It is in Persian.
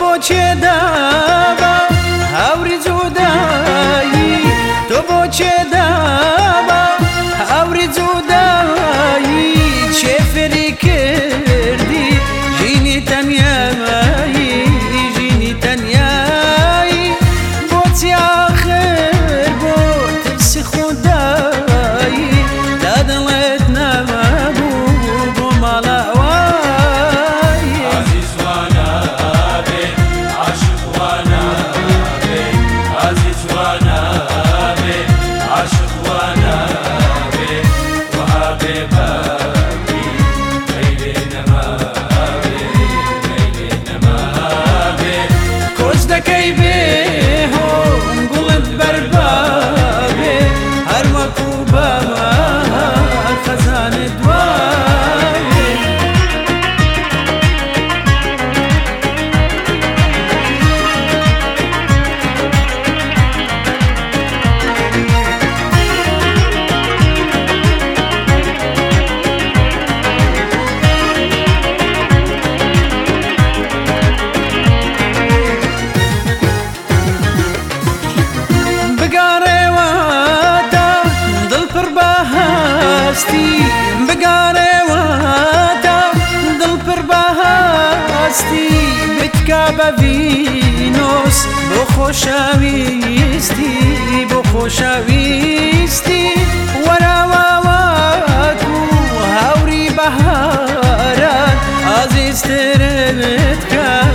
بۆچێ دابا هاوری جودایی تۆ بۆچێ Gave it هستی بگاره و تا دل پر با هستی بتکا با وینوس بو خوشویستی بو خوشویستی ورا و وکو هوری عزیز ترمت که